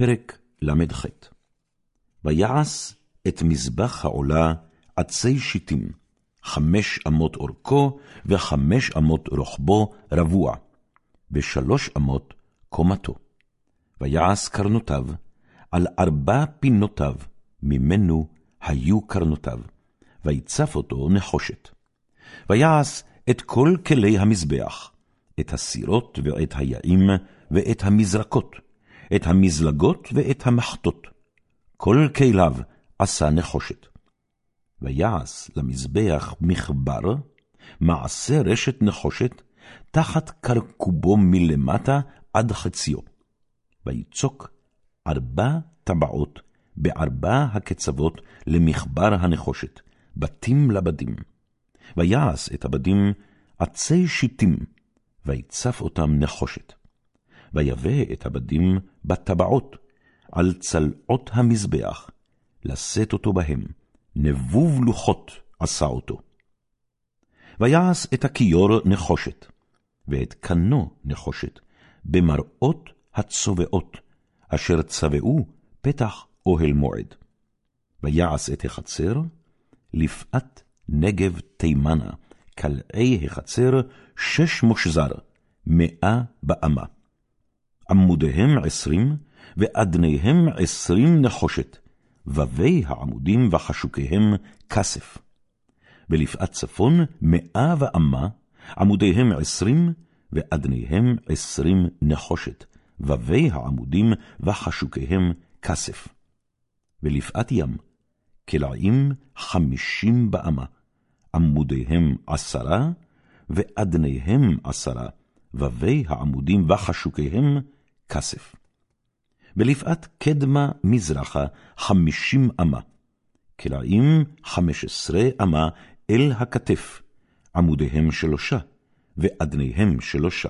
פרק ל"ח ויעש את מזבח העולה עצי שיטים, חמש אמות אורכו וחמש אמות רוחבו רבוע, ושלוש אמות קומתו. ויעש קרנותיו על ארבע פינותיו, ממנו היו קרנותיו, ויצף אותו נחושת. ויעש את כל כלי המזבח, את הסירות ואת היעים ואת המזרקות, את המזלגות ואת המחטות. כל כליו עשה נחושת. ויעש למזבח מחבר, מעשה רשת נחושת, תחת קרקובו מלמטה עד חציו. ויצוק ארבע טבעות בארבע הקצוות למחבר הנחושת, בתים לבדים. ויעש את הבדים עצי שיטים, ויצף אותם נחושת. ויבא את הבדים בטבעות, על צלעות המזבח, לשאת אותו בהם, נבוב לוחות עשה אותו. ויעש את הכיור נחושת, ואת קנו נחושת, במראות הצובעות, אשר צבעו פתח אוהל מועד. ויעש את החצר, לפאת נגב תימנה, כלאי החצר שש מושזר, מאה באמה. עמודיהם עשרים, ואדניהם עשרים נחושת, ובי העמודים וחשוקיהם כסף. ולפאת צפון מאה ואמה, עמודיהם עשרים, ואדניהם עשרים נחושת, ובי העמודים וחשוקיהם כסף. ולפאת ים, כלאים חמישים באמה, עמודיהם עשרה, ואדניהם עשרה, ובי העמודים וחשוקיהם כסף. ולפאת קדמה מזרחה חמישים אמה, כלאים חמש עשרה אמה אל הכתף, עמודיהם שלושה, ואדניהם שלושה.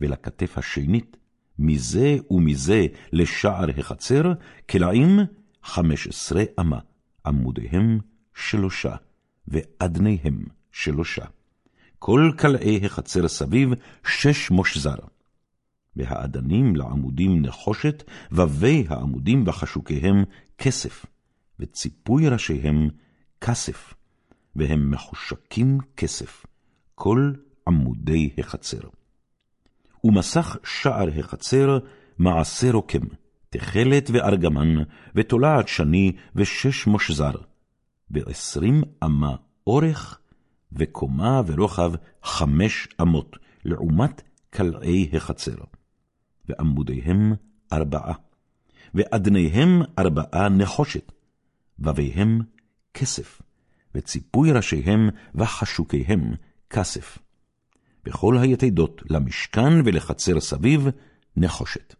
ולכתף השנית, מזה ומזה לשער החצר, כלאים חמש עשרה אמה, עמודיהם שלושה, ואדניהם שלושה. כל כלאי החצר סביב שש מושזר. והאדנים לעמודים נחושת, ובי העמודים וחשוקיהם כסף, וציפוי ראשיהם כסף, והם מחושקים כסף, כל עמודי החצר. ומסך שער החצר מעשה רוקם, תכלת וארגמן, ותולעת שני ושש מושזר, ועשרים אמה אורך, וקומה ורוחב חמש אמות, לעומת כלאי החצר. ועמודיהם ארבעה, ואדניהם ארבעה נחושת, וביהם כסף, וציפוי ראשיהם וחשוקיהם כסף. בכל היתדות למשכן ולחצר סביב נחושת.